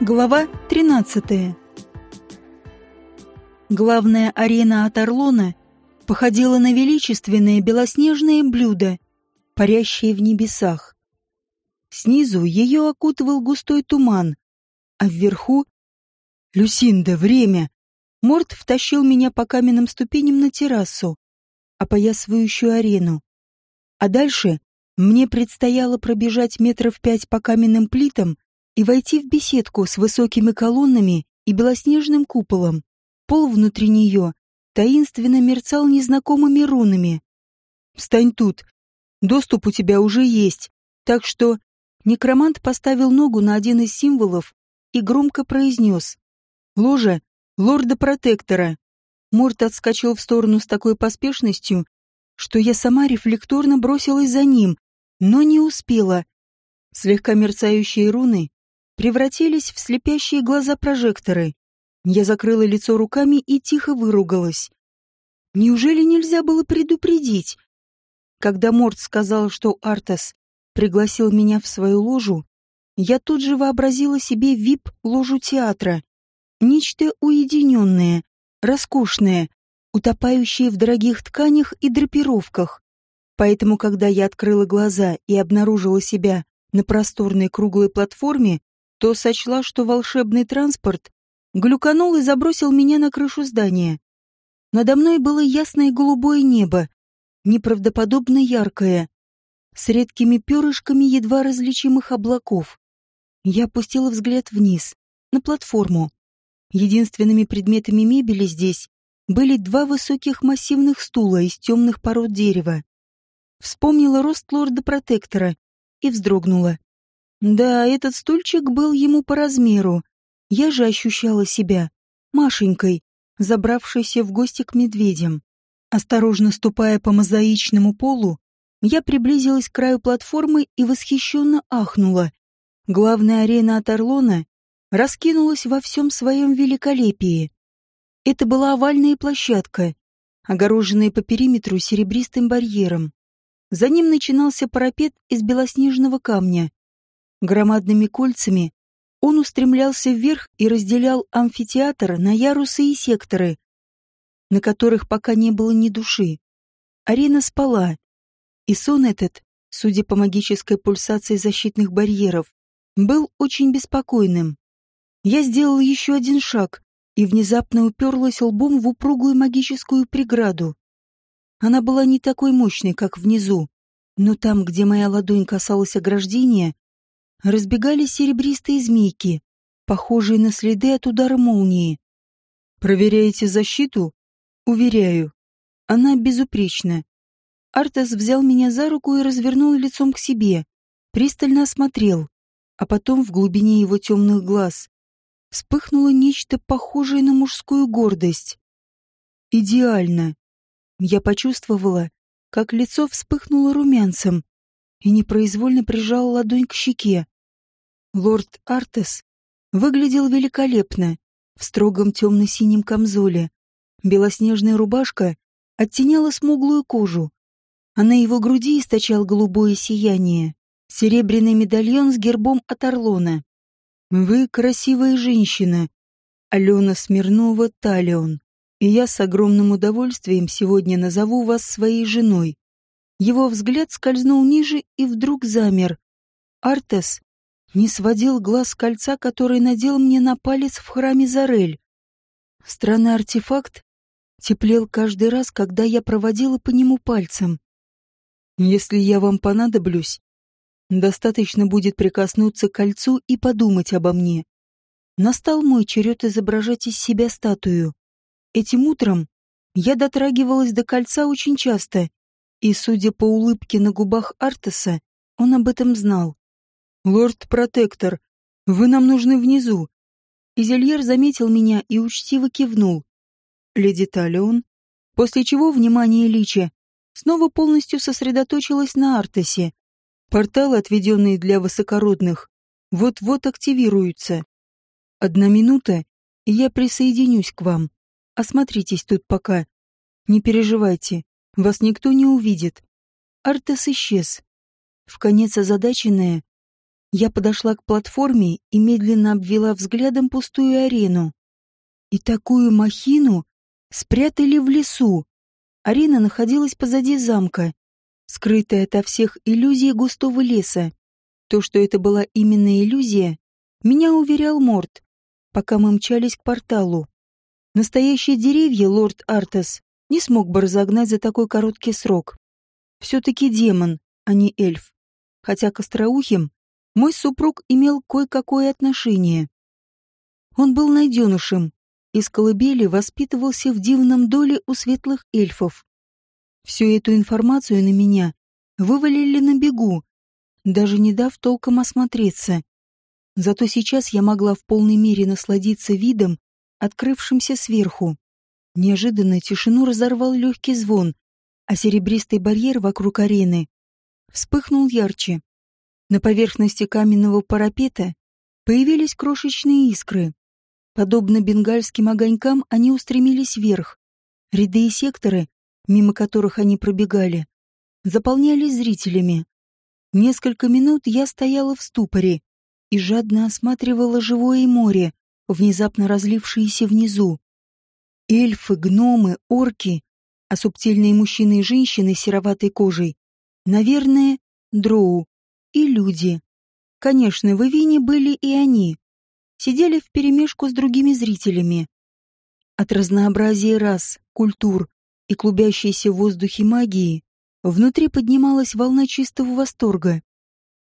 Глава 13. Главная арена от Орлона походила на величественное белоснежное блюдо, парящее в небесах. Снизу ее окутывал густой туман, а вверху... «Люсинда, время!» Морт втащил меня по каменным ступеням на террасу, опоясывающую арену. А дальше мне предстояло пробежать метров пять по каменным плитам и войти в беседку с высокими колоннами и белоснежным куполом. Пол внутри нее таинственно мерцал незнакомыми рунами. «Встань тут. Доступ у тебя уже есть, так что...» Некромант поставил ногу на один из символов и громко произнес. «Ложа лорда-протектора». Морт отскочил в сторону с такой поспешностью, что я сама рефлекторно бросилась за ним, но не успела. Слегка мерцающие руны превратились в слепящие глаза прожекторы. Я закрыла лицо руками и тихо выругалась. Неужели нельзя было предупредить? Когда Морт сказал, что Артас пригласил меня в свою ложу, я тут же вообразила себе вип-ложу театра. Нечто уединенное, роскошное, утопающее в дорогих тканях и драпировках. Поэтому, когда я открыла глаза и обнаружила себя на просторной круглой платформе, то сочла, что волшебный транспорт глюканул и забросил меня на крышу здания. Надо мной было ясное голубое небо, неправдоподобно яркое, с редкими перышками едва различимых облаков. Я опустила взгляд вниз, на платформу. Единственными предметами мебели здесь были два высоких массивных стула из темных пород дерева. Вспомнила рост лорда-протектора и вздрогнула. Да, этот стульчик был ему по размеру. Я же ощущала себя Машенькой, забравшейся в гости к медведям. Осторожно ступая по мозаичному полу, я приблизилась к краю платформы и восхищенно ахнула. Главная арена от Орлона раскинулась во всем своем великолепии. Это была овальная площадка, огороженная по периметру серебристым барьером. За ним начинался парапет из белоснежного камня, Громадными кольцами он устремлялся вверх и разделял амфитеатр на ярусы и секторы, на которых пока не было ни души. Арена спала, и сон этот, судя по магической пульсации защитных барьеров, был очень беспокойным. Я сделал еще один шаг и внезапно уперлась лбом в упругую магическую преграду. Она была не такой мощной, как внизу, но там, где моя ладонь касалась ограждения, разбегались серебристые змейки, похожие на следы от удара молнии. «Проверяете защиту?» «Уверяю. Она безупречна». Артас взял меня за руку и развернул лицом к себе, пристально осмотрел, а потом в глубине его темных глаз вспыхнуло нечто похожее на мужскую гордость. «Идеально». Я почувствовала, как лицо вспыхнуло румянцем, и непроизвольно прижал ладонь к щеке. Лорд Артес выглядел великолепно в строгом темно-синем камзоле. Белоснежная рубашка оттеняла смуглую кожу, а на его груди источал голубое сияние, серебряный медальон с гербом от Орлона. «Вы красивая женщина, Алена Смирнова Талион, и я с огромным удовольствием сегодня назову вас своей женой. Его взгляд скользнул ниже и вдруг замер. Артес не сводил глаз с кольца, который надел мне на палец в храме Зарель. Странный артефакт теплел каждый раз, когда я проводила по нему пальцем. Если я вам понадоблюсь, достаточно будет прикоснуться к кольцу и подумать обо мне. Настал мой черед изображать из себя статую. Этим утром я дотрагивалась до кольца очень часто и, судя по улыбке на губах Артеса, он об этом знал. «Лорд-протектор, вы нам нужны внизу». Изельер заметил меня и учтиво кивнул. «Леди Талион». После чего внимание Лича снова полностью сосредоточилось на Артесе. Порталы, отведенные для высокородных, вот-вот активируются. Одна минута, и я присоединюсь к вам. Осмотритесь тут пока. Не переживайте, вас никто не увидит. Артес исчез. В конец озадаченная, Я подошла к платформе и медленно обвела взглядом пустую арену. И такую махину спрятали в лесу. Арена находилась позади замка, скрытая ото всех иллюзий густого леса. То, что это была именно иллюзия, меня уверял Морт, пока мы мчались к порталу. Настоящие деревья лорд Артес не смог бы разогнать за такой короткий срок. Все-таки демон, а не эльф. Хотя к остроухим мой супруг имел кое-какое отношение. Он был найденышем, из колыбели воспитывался в дивном доле у светлых эльфов. Всю эту информацию на меня вывалили на бегу, даже не дав толком осмотреться. Зато сейчас я могла в полной мере насладиться видом, открывшимся сверху. Неожиданно тишину разорвал легкий звон, а серебристый барьер вокруг арены вспыхнул ярче. На поверхности каменного парапета появились крошечные искры. Подобно бенгальским огонькам, они устремились вверх. Ряды и секторы, мимо которых они пробегали, заполнялись зрителями. Несколько минут я стояла в ступоре и жадно осматривала живое море, внезапно разлившееся внизу. Эльфы, гномы, орки, а субтильные мужчины и женщины с сероватой кожей, наверное, дроу и люди. Конечно, в Ивине были и они, сидели вперемешку с другими зрителями. От разнообразия рас, культур и клубящейся в воздухе магии внутри поднималась волна чистого восторга.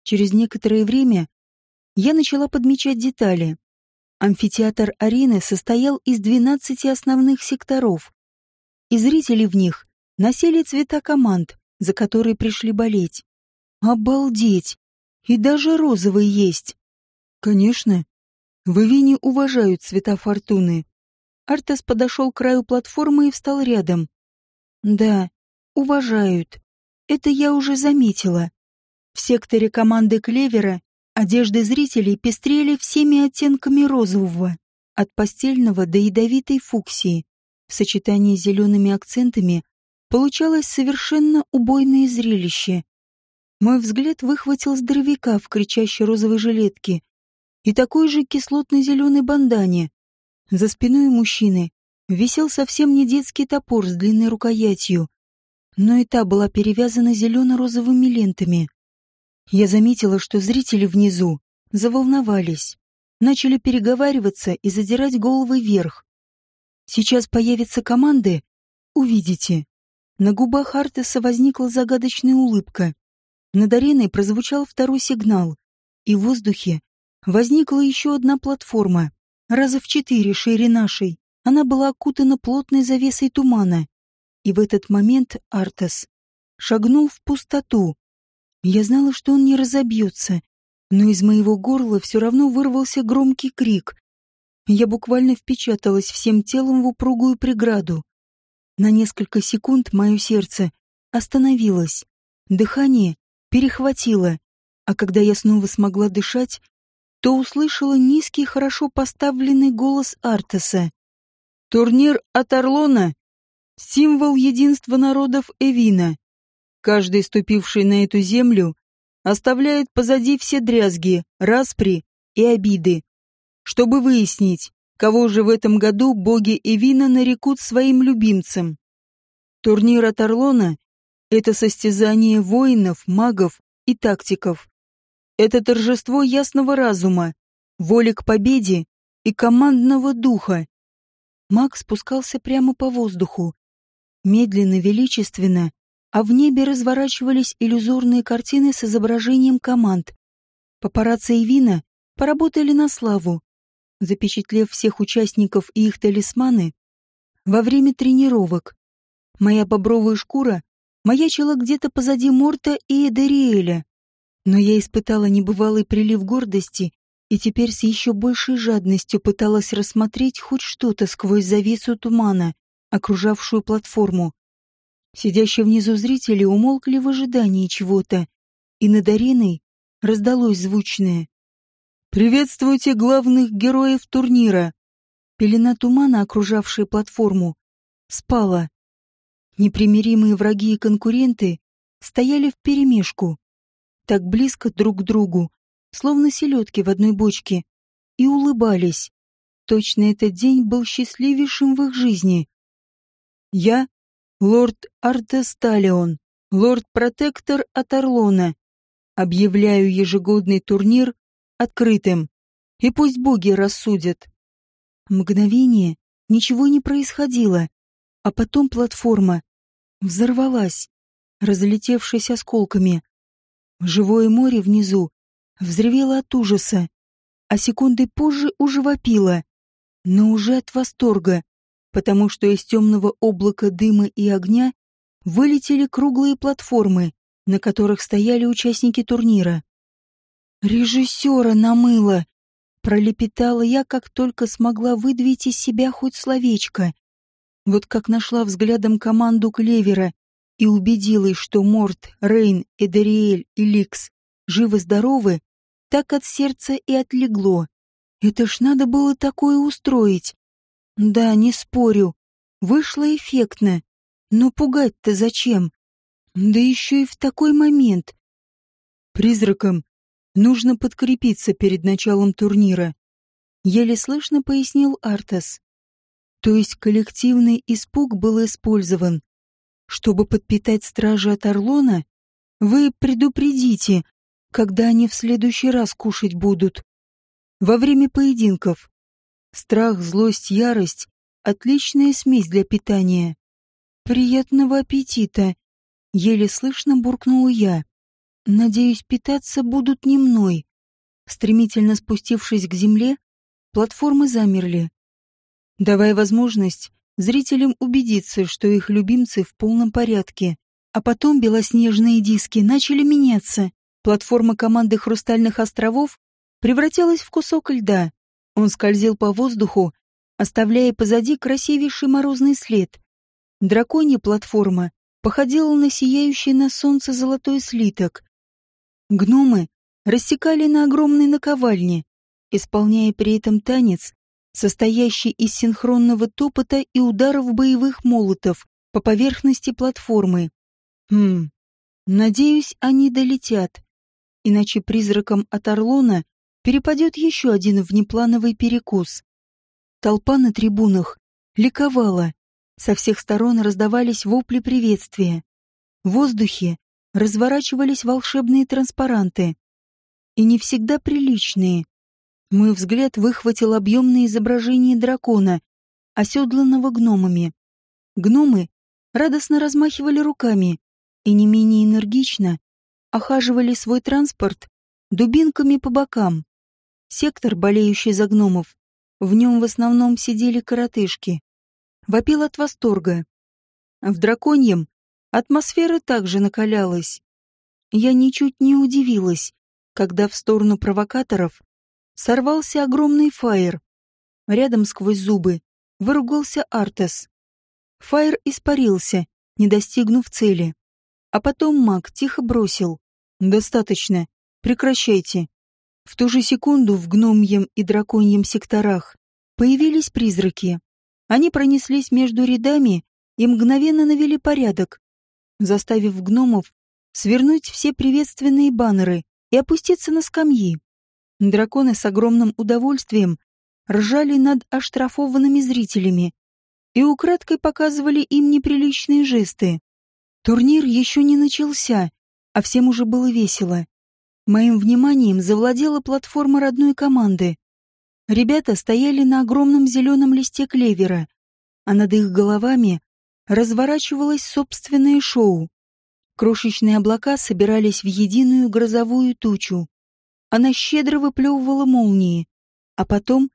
Через некоторое время я начала подмечать детали. Амфитеатр арены состоял из 12 основных секторов, и зрители в них носили цвета команд, за которые пришли болеть. Обалдеть! И даже розовый есть. Конечно, в Ивине уважают цвета фортуны. Артес подошел к краю платформы и встал рядом. Да, уважают. Это я уже заметила. В секторе команды Клевера одежды зрителей пестрели всеми оттенками розового, от постельного до ядовитой фуксии. В сочетании с зелеными акцентами получалось совершенно убойное зрелище. Мой взгляд выхватил здоровяка в кричащей розовой жилетке и такой же кислотно-зеленой бандане. За спиной мужчины висел совсем не детский топор с длинной рукоятью, но и та была перевязана зелено-розовыми лентами. Я заметила, что зрители внизу заволновались, начали переговариваться и задирать головы вверх. Сейчас появятся команды, увидите. На губах Артеса возникла загадочная улыбка. Над ареной прозвучал второй сигнал, и в воздухе возникла еще одна платформа, раза в четыре шире нашей. Она была окутана плотной завесой тумана. И в этот момент Артас шагнул в пустоту. Я знала, что он не разобьется, но из моего горла все равно вырвался громкий крик. Я буквально впечаталась всем телом в упругую преграду. На несколько секунд мое сердце остановилось. Дыхание перехватило, а когда я снова смогла дышать, то услышала низкий, хорошо поставленный голос Артеса. «Турнир от Орлона — символ единства народов Эвина. Каждый, ступивший на эту землю, оставляет позади все дрязги, распри и обиды, чтобы выяснить, кого же в этом году боги Эвина нарекут своим любимцем. Турнир от Орлона — это состязание воинов, магов и тактиков, это торжество ясного разума, воли к победе и командного духа. Маг спускался прямо по воздуху. Медленно, величественно, а в небе разворачивались иллюзорные картины с изображением команд. Папарацци и Вина поработали на славу, запечатлев всех участников и их талисманы во время тренировок. Моя бобровая шкура маячила где-то позади Морта и Эдериэля. Но я испытала небывалый прилив гордости и теперь с еще большей жадностью пыталась рассмотреть хоть что-то сквозь завесу тумана, окружавшую платформу. Сидящие внизу зрители умолкли в ожидании чего-то, и над ареной раздалось звучное. «Приветствуйте главных героев турнира!» Пелена тумана, окружавшая платформу, спала. Непримиримые враги и конкуренты стояли вперемешку, так близко друг к другу, словно селедки в одной бочке, и улыбались. Точно этот день был счастливейшим в их жизни. Я — лорд Артесталион, лорд-протектор от Орлона. Объявляю ежегодный турнир открытым. И пусть боги рассудят. Мгновение ничего не происходило, а потом платформа взорвалась, разлетевшись осколками. Живое море внизу взревело от ужаса, а секунды позже уже вопило, но уже от восторга, потому что из темного облака дыма и огня вылетели круглые платформы, на которых стояли участники турнира. «Режиссера намыло!» Пролепетала я, как только смогла выдавить из себя хоть словечко. Вот как нашла взглядом команду Клевера и убедилась, что Морт, Рейн, Эдериэль и Ликс живы-здоровы, так от сердца и отлегло. Это ж надо было такое устроить. Да, не спорю, вышло эффектно. Но пугать-то зачем? Да еще и в такой момент. Призракам Нужно подкрепиться перед началом турнира. Еле слышно пояснил Артас. То есть коллективный испуг был использован. Чтобы подпитать стражи от Орлона, вы предупредите, когда они в следующий раз кушать будут. Во время поединков. Страх, злость, ярость — отличная смесь для питания. Приятного аппетита! Еле слышно буркнула я. Надеюсь, питаться будут не мной. Стремительно спустившись к земле, платформы замерли. Давая возможность зрителям убедиться, что их любимцы в полном порядке. А потом белоснежные диски начали меняться. Платформа команды «Хрустальных островов» превратилась в кусок льда. Он скользил по воздуху, оставляя позади красивейший морозный след. Драконья платформа походила на сияющий на солнце золотой слиток. Гномы рассекали на огромной наковальне, исполняя при этом танец, состоящий из синхронного топота и ударов боевых молотов по поверхности платформы. Хм, надеюсь, они долетят, иначе призракам от Орлона перепадет еще один внеплановый перекус. Толпа на трибунах ликовала, со всех сторон раздавались вопли приветствия. В воздухе разворачивались волшебные транспаранты. И не всегда приличные. Мой взгляд выхватил объемное изображение дракона, оседланного гномами. Гномы радостно размахивали руками и не менее энергично охаживали свой транспорт дубинками по бокам. Сектор, болеющий за гномов, в нем в основном сидели коротышки. Вопил от восторга. В драконьем Атмосфера также накалялась. Я ничуть не удивилась, когда в сторону провокаторов сорвался огромный фаер. Рядом сквозь зубы выругался Артес. Фаер испарился, не достигнув цели. А потом маг тихо бросил. «Достаточно. Прекращайте». В ту же секунду в гномьем и драконьем секторах появились призраки. Они пронеслись между рядами и мгновенно навели порядок, заставив гномов свернуть все приветственные баннеры и опуститься на скамьи. Драконы с огромным удовольствием ржали над оштрафованными зрителями и украдкой показывали им неприличные жесты. Турнир еще не начался, а всем уже было весело. Моим вниманием завладела платформа родной команды. Ребята стояли на огромном зеленом листе клевера, а над их головами разворачивалось собственное шоу. Крошечные облака собирались в единую грозовую тучу. Она щедро выплевывала молнии, а потом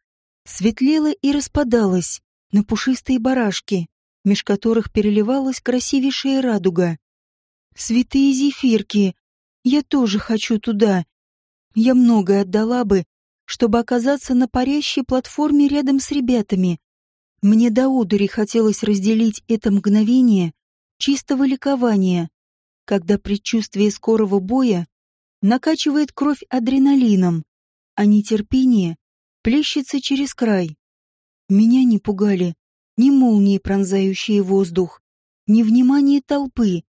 светлела и распадалась на пушистые барашки, меж которых переливалась красивейшая радуга. «Святые зефирки! Я тоже хочу туда!» Я многое отдала бы, чтобы оказаться на парящей платформе рядом с ребятами, мне до одури хотелось разделить это мгновение чистого ликования, когда предчувствие скорого боя накачивает кровь адреналином, а нетерпение плещется через край. Меня не пугали ни молнии, пронзающие воздух, ни внимание толпы.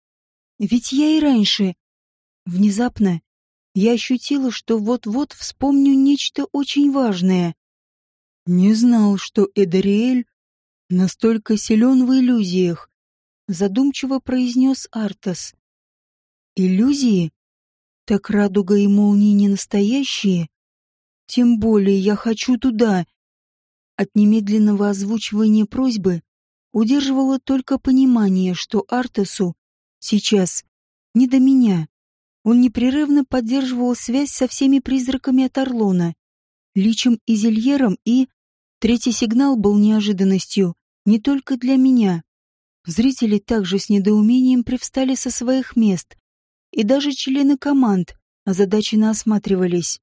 Ведь я и раньше... Внезапно я ощутила, что вот-вот вспомню нечто очень важное. Не знал, что Эдариэль настолько силен в иллюзиях, задумчиво произнес Артас. Иллюзии? Так радуга и молнии не настоящие? Тем более я хочу туда. От немедленного озвучивания просьбы удерживало только понимание, что Артасу сейчас не до меня. Он непрерывно поддерживал связь со всеми призраками от Орлона, Личем и Зельером, и... Третий сигнал был неожиданностью не только для меня. Зрители также с недоумением привстали со своих мест, и даже члены команд озадаченно осматривались.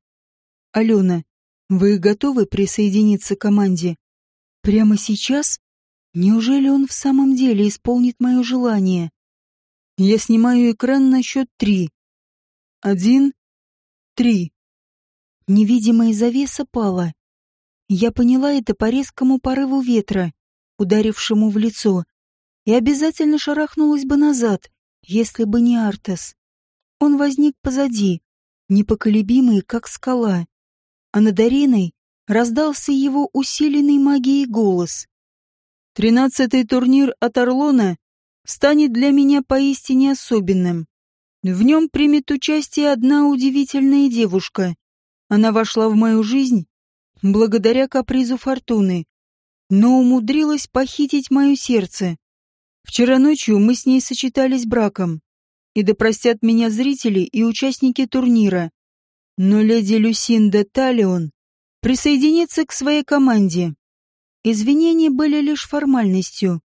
«Алена, вы готовы присоединиться к команде? Прямо сейчас? Неужели он в самом деле исполнит мое желание?» Я снимаю экран на счет три. Один, три. Невидимая завеса пала. Я поняла это по резкому порыву ветра, ударившему в лицо, и обязательно шарахнулась бы назад, если бы не Артас. Он возник позади, непоколебимый, как скала, а над ареной раздался его усиленный магией голос. «Тринадцатый турнир от Орлона станет для меня поистине особенным. В нем примет участие одна удивительная девушка. Она вошла в мою жизнь благодаря капризу фортуны, но умудрилась похитить мое сердце. Вчера ночью мы с ней сочетались браком, и да меня зрители и участники турнира. Но леди Люсинда Талион присоединится к своей команде. Извинения были лишь формальностью.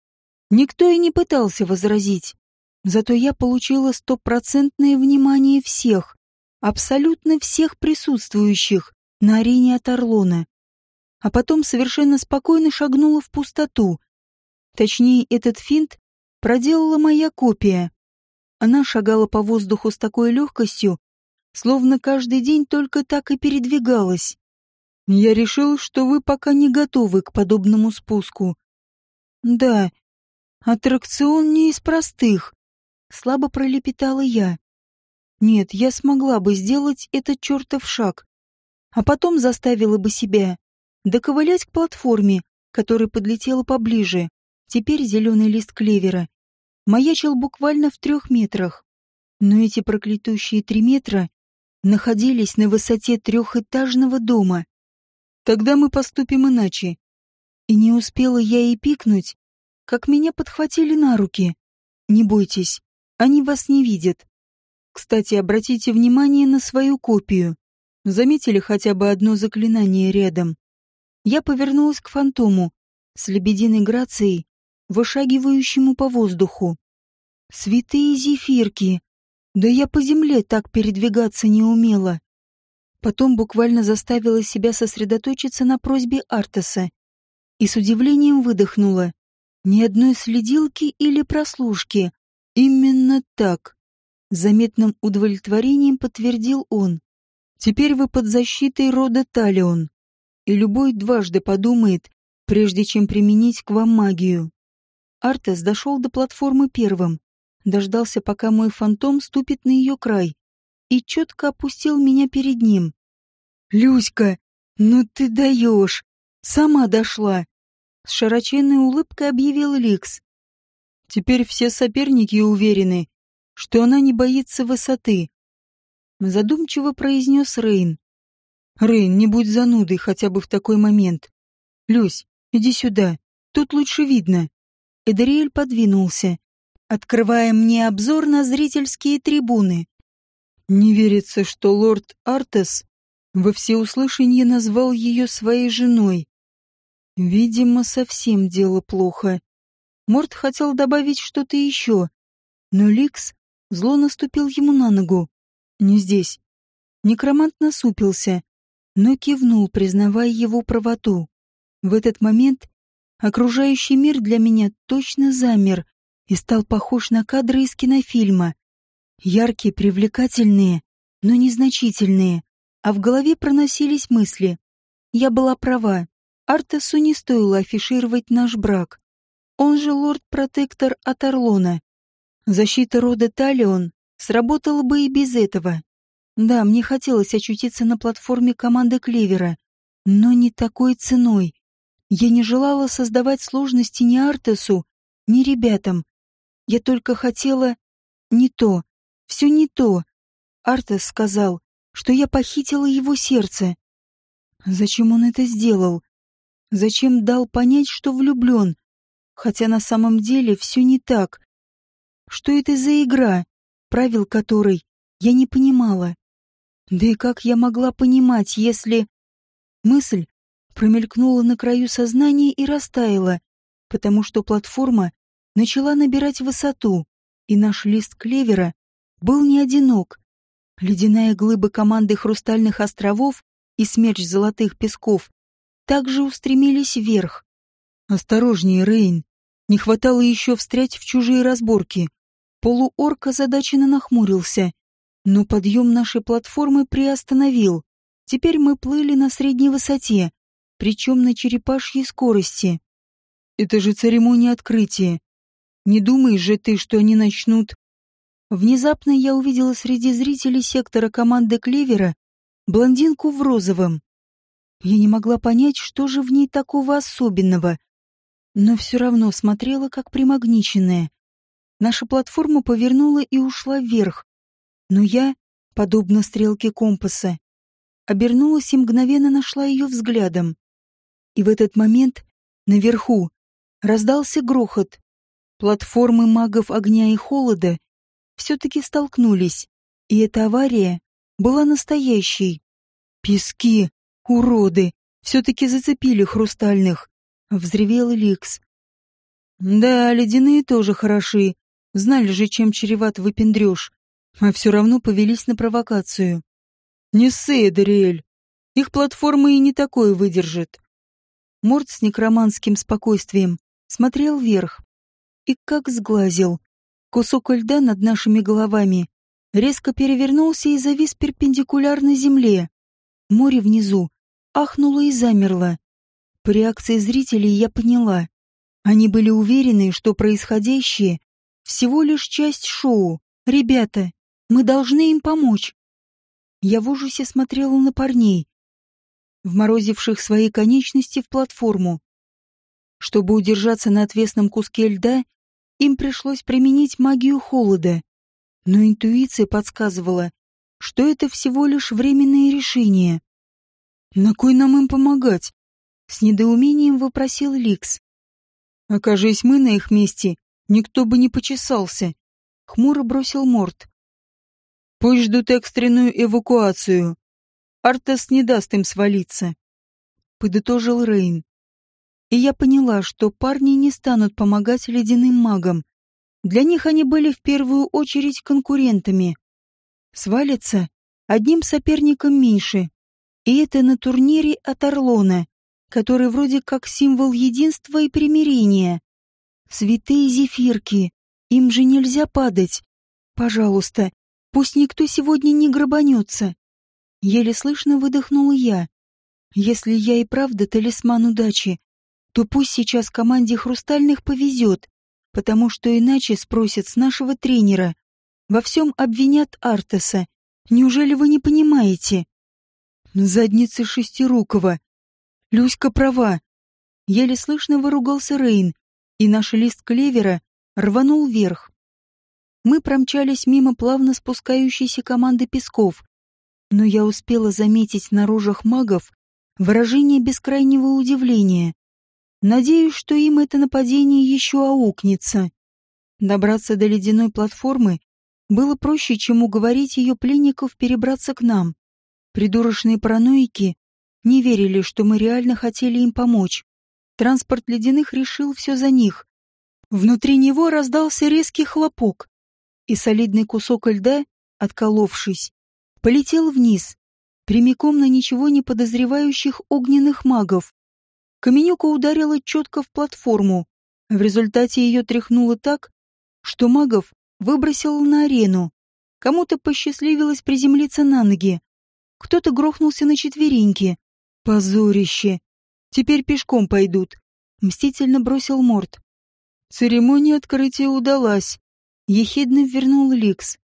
Никто и не пытался возразить. Зато я получила стопроцентное внимание всех, абсолютно всех присутствующих на арене от Орлона. А потом совершенно спокойно шагнула в пустоту. Точнее, этот финт проделала моя копия. Она шагала по воздуху с такой легкостью, словно каждый день только так и передвигалась. Я решил, что вы пока не готовы к подобному спуску. Да, аттракцион не из простых, слабо пролепетала я. Нет, я смогла бы сделать этот чертов шаг, а потом заставила бы себя доковылять к платформе, которая подлетела поближе. Теперь зеленый лист клевера маячил буквально в трех метрах. Но эти проклятущие три метра находились на высоте трехэтажного дома. Тогда мы поступим иначе. И не успела я и пикнуть, как меня подхватили на руки. Не бойтесь, они вас не видят. Кстати, обратите внимание на свою копию. Заметили хотя бы одно заклинание рядом? Я повернулась к фантому с лебединой грацией, вышагивающему по воздуху. Святые зефирки! Да я по земле так передвигаться не умела. Потом буквально заставила себя сосредоточиться на просьбе Артаса и с удивлением выдохнула. Ни одной следилки или прослушки, Именно так. Заметным удовлетворением подтвердил он. Теперь вы под защитой рода Талион, и любой дважды подумает, прежде чем применить к вам магию. Артес дошел до платформы первым, дождался, пока мой фантом ступит на ее край, и четко опустил меня перед ним. «Люська, ну ты даешь! Сама дошла!» С широченной улыбкой объявил Ликс. Теперь все соперники уверены, что она не боится высоты. Задумчиво произнес Рейн. Рейн, не будь занудой хотя бы в такой момент. Люсь, иди сюда, тут лучше видно. Эдриэль подвинулся, открывая мне обзор на зрительские трибуны. Не верится, что лорд Артес во всеуслышание назвал ее своей женой. Видимо, совсем дело плохо. Морд хотел добавить что-то еще, но Ликс зло наступил ему на ногу. Не здесь. Некромант насупился, но кивнул, признавая его правоту. В этот момент окружающий мир для меня точно замер и стал похож на кадры из кинофильма. Яркие, привлекательные, но незначительные, а в голове проносились мысли. Я была права. Артасу не стоило афишировать наш брак он же лорд-протектор от Орлона. Защита рода Талион сработала бы и без этого. Да, мне хотелось очутиться на платформе команды Клевера, но не такой ценой. Я не желала создавать сложности ни Артесу, ни ребятам. Я только хотела... Не то. Все не то. Артес сказал, что я похитила его сердце. Зачем он это сделал? Зачем дал понять, что влюблен? Хотя на самом деле все не так. Что это за игра, правил которой я не понимала? Да и как я могла понимать, если... Мысль промелькнула на краю сознания и растаяла, потому что платформа начала набирать высоту, и наш лист клевера был не одинок. Ледяная глыба команды Хрустальных островов и смерч Золотых песков также устремились вверх. «Осторожнее, Рейн! Не хватало еще встрять в чужие разборки!» Полуорк озадаченно нахмурился но подъем нашей платформы приостановил. Теперь мы плыли на средней высоте, причем на черепашьей скорости. Это же церемония открытия. Не думаешь же ты, что они начнут... Внезапно я увидела среди зрителей сектора команды Клевера блондинку в розовом. Я не могла понять, что же в ней такого особенного, но все равно смотрела как примагниченная. Наша платформа повернула и ушла вверх, но я, подобно стрелке компаса, обернулась и мгновенно нашла ее взглядом. И в этот момент наверху раздался грохот. Платформы магов огня и холода все-таки столкнулись, и эта авария была настоящей. «Пески! Уроды! Все-таки зацепили хрустальных!» — взревел Ликс. «Да, ледяные тоже хороши. Знали же, чем чреват выпендрёж а все равно повелись на провокацию. Не ссы, Эдариэль. Их платформа и не такое выдержит. Морд с некроманским спокойствием смотрел вверх и как сглазил. Кусок льда над нашими головами резко перевернулся и завис перпендикулярно земле. Море внизу ахнуло и замерло. По реакции зрителей я поняла. Они были уверены, что происходящее всего лишь часть шоу. Ребята, мы должны им помочь. Я в ужасе смотрела на парней, вморозивших свои конечности в платформу. Чтобы удержаться на отвесном куске льда, им пришлось применить магию холода. Но интуиция подсказывала, что это всего лишь временное решение. «На кой нам им помогать?» — с недоумением вопросил Ликс. «Окажись мы на их месте, никто бы не почесался», — хмуро бросил Морт. Пусть ждут экстренную эвакуацию. Артес не даст им свалиться. Подытожил Рейн. И я поняла, что парни не станут помогать ледяным магам. Для них они были в первую очередь конкурентами. Свалится одним соперником меньше. И это на турнире от Орлона, который вроде как символ единства и примирения. Святые зефирки, им же нельзя падать. Пожалуйста, Пусть никто сегодня не грабанется. Еле слышно выдохнула я. Если я и правда талисман удачи, то пусть сейчас команде хрустальных повезет, потому что иначе спросят с нашего тренера. Во всем обвинят Артеса. Неужели вы не понимаете? Задница Шестирукова. Люська права. Еле слышно выругался Рейн, и наш лист клевера рванул вверх. Мы промчались мимо плавно спускающейся команды песков, но я успела заметить на рожах магов выражение бескрайнего удивления. Надеюсь, что им это нападение еще аукнется. Добраться до ледяной платформы было проще, чем уговорить ее пленников перебраться к нам. Придурочные параноики не верили, что мы реально хотели им помочь. Транспорт ледяных решил все за них. Внутри него раздался резкий хлопок, и солидный кусок льда, отколовшись, полетел вниз, прямиком на ничего не подозревающих огненных магов. Каменюка ударила четко в платформу. В результате ее тряхнуло так, что магов выбросило на арену. Кому-то посчастливилось приземлиться на ноги. Кто-то грохнулся на четвереньки. Позорище. Теперь пешком пойдут. Мстительно бросил Морд. Церемония открытия удалась. Ехидно вернул Ликс.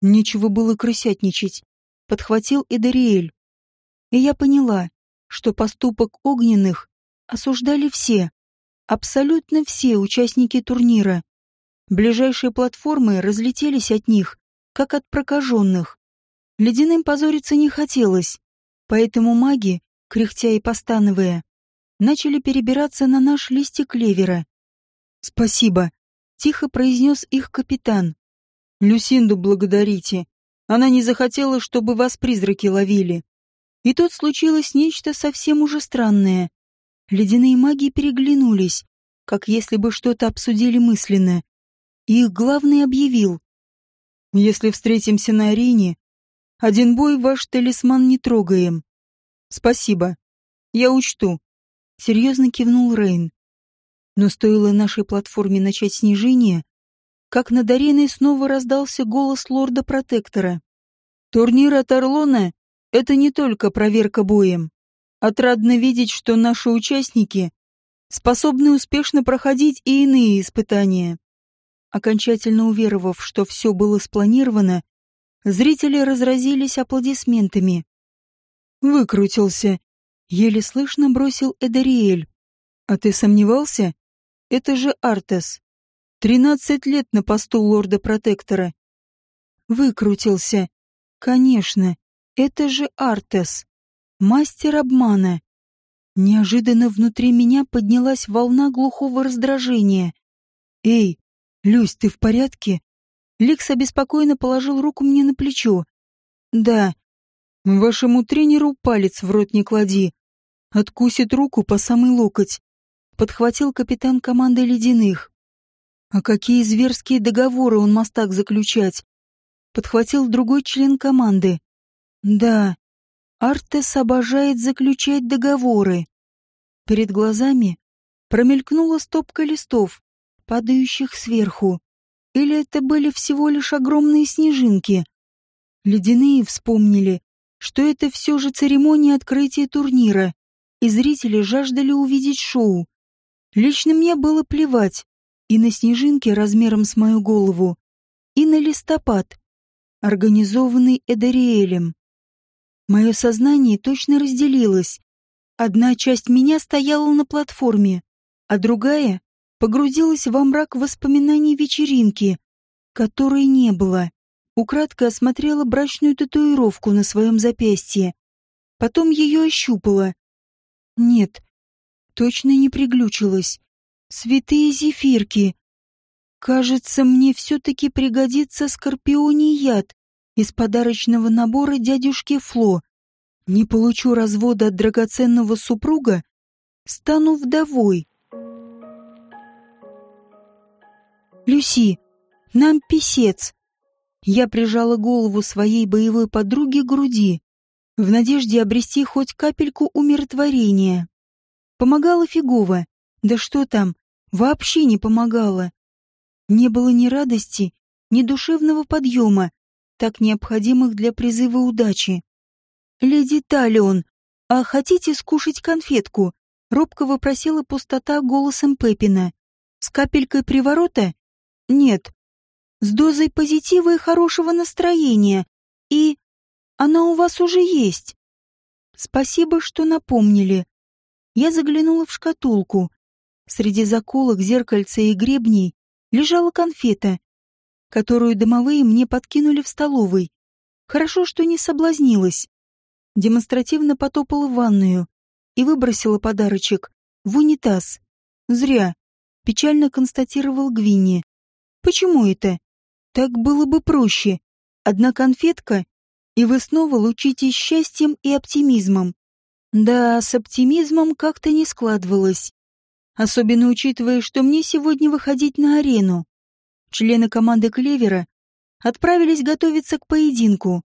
Нечего было крысятничать. подхватил Эдериэль. И я поняла, что поступок огненных осуждали все, абсолютно все участники турнира. Ближайшие платформы разлетелись от них, как от прокаженных. Ледяным позориться не хотелось, поэтому маги, кряхтя и постановая, начали перебираться на наш листик клевера. «Спасибо», — тихо произнес их капитан. «Люсинду благодарите. Она не захотела, чтобы вас призраки ловили». И тут случилось нечто совсем уже странное. Ледяные маги переглянулись, как если бы что-то обсудили мысленно. Их главный объявил. «Если встретимся на арене, один бой ваш талисман не трогаем. Спасибо. Я учту. Серьезно кивнул Рейн. Но стоило нашей платформе начать снижение, как над ареной снова раздался голос лорда-протектора. Турнир от Орлона — это не только проверка боем. Отрадно видеть, что наши участники способны успешно проходить и иные испытания. Окончательно уверовав, что все было спланировано, Зрители разразились аплодисментами. «Выкрутился», — еле слышно бросил Эдариэль. «А ты сомневался? Это же Артес. Тринадцать лет на посту лорда-протектора». «Выкрутился. Конечно, это же Артес. Мастер обмана». Неожиданно внутри меня поднялась волна глухого раздражения. «Эй, Люсь, ты в порядке?» Лекс обеспокоенно положил руку мне на плечо. «Да. Вашему тренеру палец в рот не клади. Откусит руку по самый локоть», — подхватил капитан команды ледяных. «А какие зверские договоры он мастак заключать?» — подхватил другой член команды. «Да, Артес обожает заключать договоры». Перед глазами промелькнула стопка листов, падающих сверху. Или это были всего лишь огромные снежинки? Ледяные вспомнили, что это все же церемония открытия турнира, и зрители жаждали увидеть шоу. Лично мне было плевать и на снежинки размером с мою голову, и на листопад, организованный Эдариэлем. Мое сознание точно разделилось. Одна часть меня стояла на платформе, а другая погрузилась во мрак воспоминаний вечеринки, которой не было. Украдко осмотрела брачную татуировку на своем запястье. Потом ее ощупала. Нет, точно не приглючилась. Святые зефирки. Кажется, мне все-таки пригодится скорпионий яд из подарочного набора дядюшки Фло. Не получу развода от драгоценного супруга, стану вдовой. «Люси, нам писец!» Я прижала голову своей боевой подруги к груди, в надежде обрести хоть капельку умиротворения. Помогала фигово. Да что там, вообще не помогала. Не было ни радости, ни душевного подъема, так необходимых для призыва удачи. «Леди Талион, а хотите скушать конфетку?» — робко вопросила пустота голосом Пеппина. «С капелькой приворота?» Нет. С дозой позитива и хорошего настроения. И она у вас уже есть. Спасибо, что напомнили. Я заглянула в шкатулку. Среди заколок, зеркальца и гребней лежала конфета, которую домовые мне подкинули в столовой. Хорошо, что не соблазнилась. Демонстративно потопала в ванную и выбросила подарочек в унитаз. Зря. Печально констатировал Гвинни. Почему это? Так было бы проще. Одна конфетка, и вы снова лучитесь счастьем и оптимизмом. Да, с оптимизмом как-то не складывалось. Особенно учитывая, что мне сегодня выходить на арену. Члены команды Клевера отправились готовиться к поединку.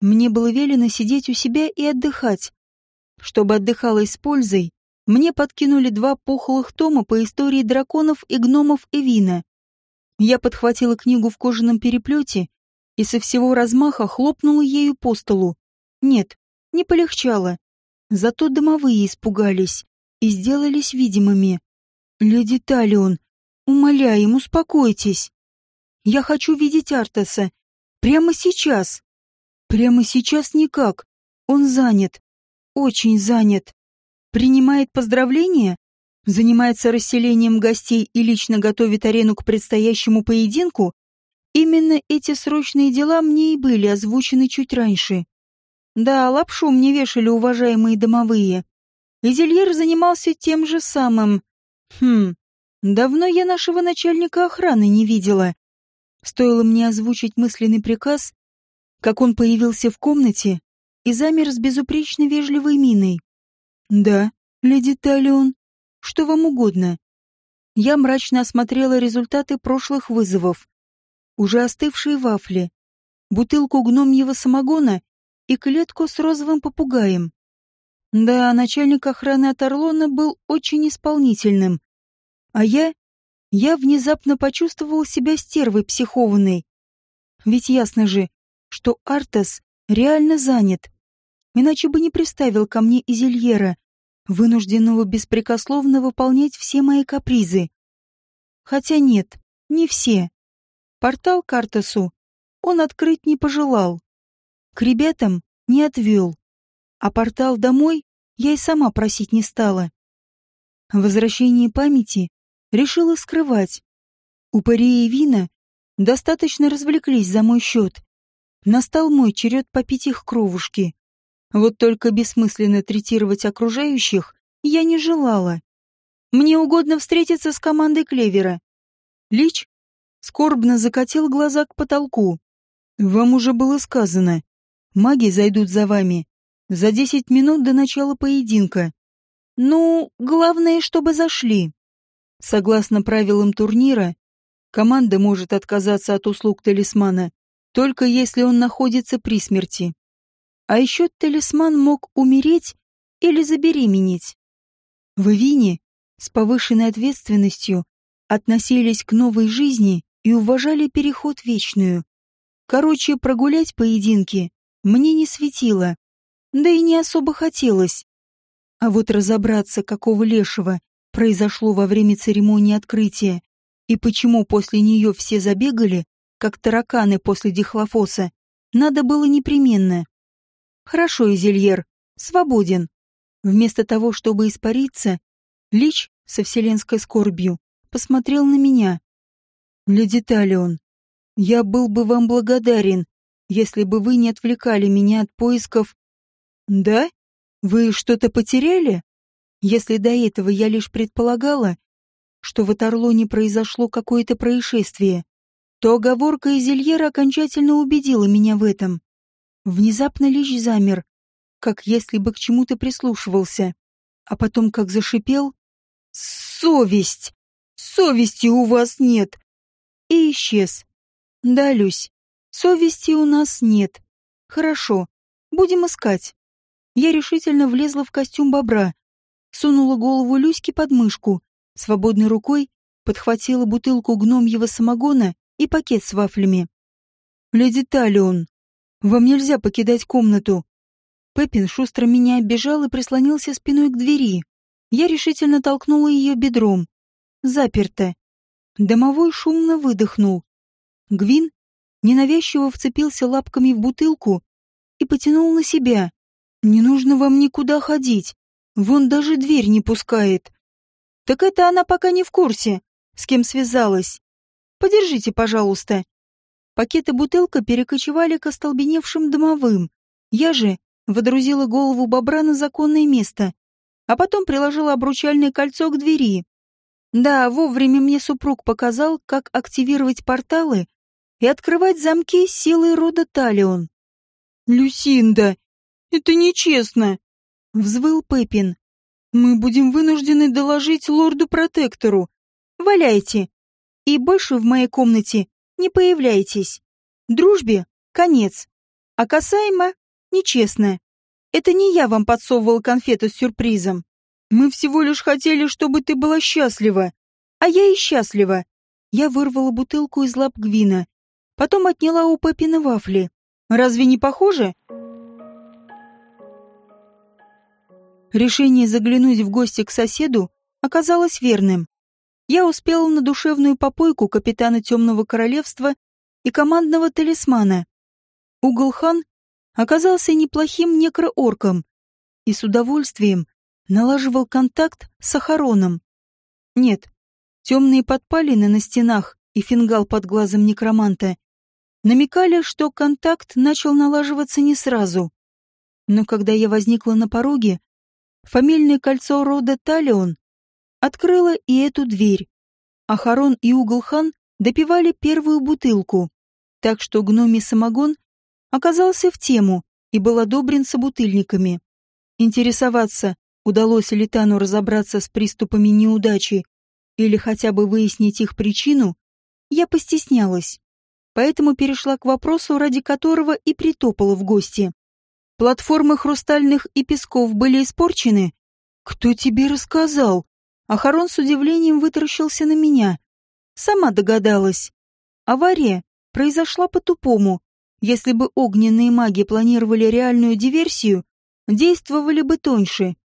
Мне было велено сидеть у себя и отдыхать. Чтобы отдыхалось с пользой, мне подкинули два пухлых тома по истории драконов и гномов Эвина. Я подхватила книгу в кожаном переплете и со всего размаха хлопнула ею по столу. Нет, не полегчало. Зато домовые испугались и сделались видимыми. «Леди Талион, умоляем, успокойтесь. Я хочу видеть Артаса. Прямо сейчас». Прямо сейчас никак. Он занят. Очень занят. Принимает поздравления? Занимается расселением гостей и лично готовит арену к предстоящему поединку? Именно эти срочные дела мне и были озвучены чуть раньше. Да, лапшу мне вешали уважаемые домовые. Изельер занимался тем же самым. Хм, давно я нашего начальника охраны не видела. Стоило мне озвучить мысленный приказ, как он появился в комнате и замер с безупречно вежливой миной. «Да, леди Талион, что вам угодно?» Я мрачно осмотрела результаты прошлых вызовов. Уже остывшие вафли, бутылку гномьего самогона и клетку с розовым попугаем. Да, начальник охраны от Орлона был очень исполнительным. А я... Я внезапно почувствовал себя стервой психованной. Ведь ясно же, что Артас реально занят. Иначе бы не приставил ко мне Изельера, вынужденного беспрекословно выполнять все мои капризы. Хотя нет, не все. Портал к Артасу он открыть не пожелал. К ребятам не отвел. А портал домой я и сама просить не стала. Возвращение памяти решила скрывать. Упыри и Вина достаточно развлеклись за мой счет. Настал мой черед попить их кровушки. Вот только бессмысленно третировать окружающих я не желала. Мне угодно встретиться с командой Клевера. Лич скорбно закатил глаза к потолку. Вам уже было сказано. Маги зайдут за вами за десять минут до начала поединка. Ну, главное, чтобы зашли. Согласно правилам турнира, команда может отказаться от услуг талисмана, только если он находится при смерти. А еще талисман мог умереть или забеременеть. В Вине с повышенной ответственностью относились к новой жизни и уважали переход вечную. Короче, прогулять поединки мне не светило, да и не особо хотелось. А вот разобраться, какого лешего произошло во время церемонии открытия и почему после нее все забегали, как тараканы после дихлофоса, надо было непременно. Хорошо, Изельер, свободен. Вместо того, чтобы испариться, Лич со вселенской скорбью посмотрел на меня. Леди Талион, я был бы вам благодарен, если бы вы не отвлекали меня от поисков... Да? Вы что-то потеряли? Если до этого я лишь предполагала, что в Аторлоне произошло какое-то происшествие, то оговорка Изельера окончательно убедила меня в этом. Внезапно Лич замер, как если бы к чему-то прислушивался, а потом как зашипел «Совесть! Совести у вас нет!» и исчез. Да, Люсь, совести у нас нет. Хорошо, будем искать. Я решительно влезла в костюм бобра, сунула голову Люське под мышку, свободной рукой подхватила бутылку гномьего самогона и пакет с вафлями. «Леди Талион, вам нельзя покидать комнату». Пеппин шустро меня оббежал и прислонился спиной к двери. Я решительно толкнула ее бедром. Заперто. Домовой шумно выдохнул. Гвин ненавязчиво вцепился лапками в бутылку и потянул на себя. «Не нужно вам никуда ходить. Вон даже дверь не пускает». «Так это она пока не в курсе, с кем связалась. Подержите, пожалуйста». Пакет и бутылка перекочевали к остолбеневшим домовым. Я же водрузила голову бобра на законное место, а потом приложила обручальное кольцо к двери. Да, вовремя мне супруг показал, как активировать порталы и открывать замки силой рода Талион. «Люсинда, это нечестно!» — взвыл Пеппин. «Мы будем вынуждены доложить лорду-протектору. Валяйте. И больше в моей комнате не появляйтесь. Дружбе — конец. А касаемо — нечестно. Это не я вам подсовывал конфету с сюрпризом. Мы всего лишь хотели, чтобы ты была счастлива. А я и счастлива. Я вырвала бутылку из лап Гвина Потом отняла у Пеппина вафли. Разве не похоже? Решение заглянуть в гости к соседу оказалось верным. Я успела на душевную попойку капитана Темного Королевства и командного талисмана. Уголхан оказался неплохим некроорком и с удовольствием налаживал контакт с Ахароном. Нет, темные подпалины на стенах и фингал под глазом некроманта намекали, что контакт начал налаживаться не сразу. Но когда я возникла на пороге, фамильное кольцо рода Талион открыло и эту дверь. Ахарон и Уголхан допивали первую бутылку, так что гномий самогон оказался в тему и был одобрен собутыльниками. Интересоваться, удалось ли Тану разобраться с приступами неудачи или хотя бы выяснить их причину, я постеснялась, поэтому перешла к вопросу, ради которого и притопала в гости. Платформы хрустальных и песков были испорчены? Кто тебе рассказал? Ахарон с удивлением вытаращился на меня. Сама догадалась. Авария произошла по-тупому. Если бы огненные маги планировали реальную диверсию, действовали бы тоньше.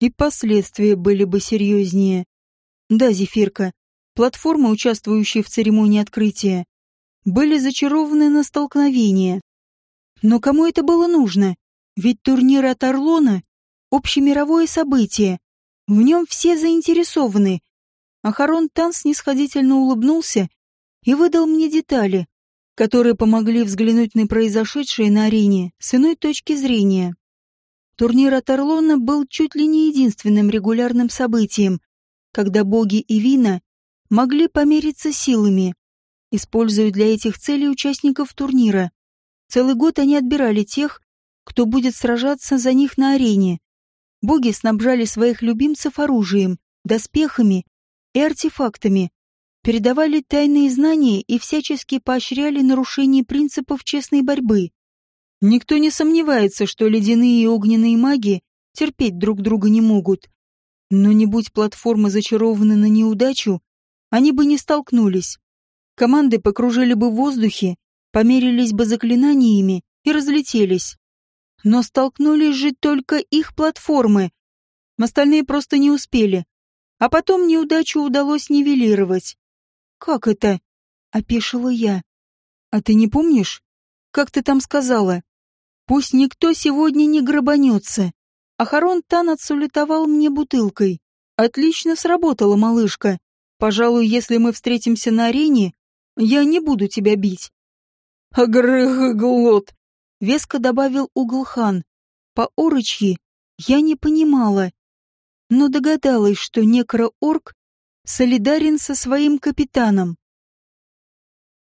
И последствия были бы серьезнее. Да, Зефирка, платформы, участвующие в церемонии открытия, были зачарованы на столкновение. Но кому это было нужно? Ведь турнир от Орлона — общемировое событие. В нем все заинтересованы. Ахарон Тан снисходительно улыбнулся и выдал мне детали, которые помогли взглянуть на произошедшее на арене с иной точки зрения. Турнир от Орлона был чуть ли не единственным регулярным событием, когда боги и вина могли помериться силами, используя для этих целей участников турнира. Целый год они отбирали тех, кто будет сражаться за них на арене. Боги снабжали своих любимцев оружием, доспехами и артефактами, передавали тайные знания и всячески поощряли нарушение принципов честной борьбы. Никто не сомневается, что ледяные и огненные маги терпеть друг друга не могут. Но не будь платформы зачарованы на неудачу, они бы не столкнулись. Команды покружили бы в воздухе, померились бы заклинаниями и разлетелись. Но столкнулись же только их платформы. Остальные просто не успели. А потом неудачу удалось нивелировать. «Как это?» — опешила я. «А ты не помнишь? Как ты там сказала? Пусть никто сегодня не грабанется. Ахарон Тан отсулетовал мне бутылкой. Отлично сработала, малышка. Пожалуй, если мы встретимся на арене, я не буду тебя бить. Агрыглот, веско добавил Углхан. По орочьи я не понимала, но догадалась, что некроорг солидарен со своим капитаном.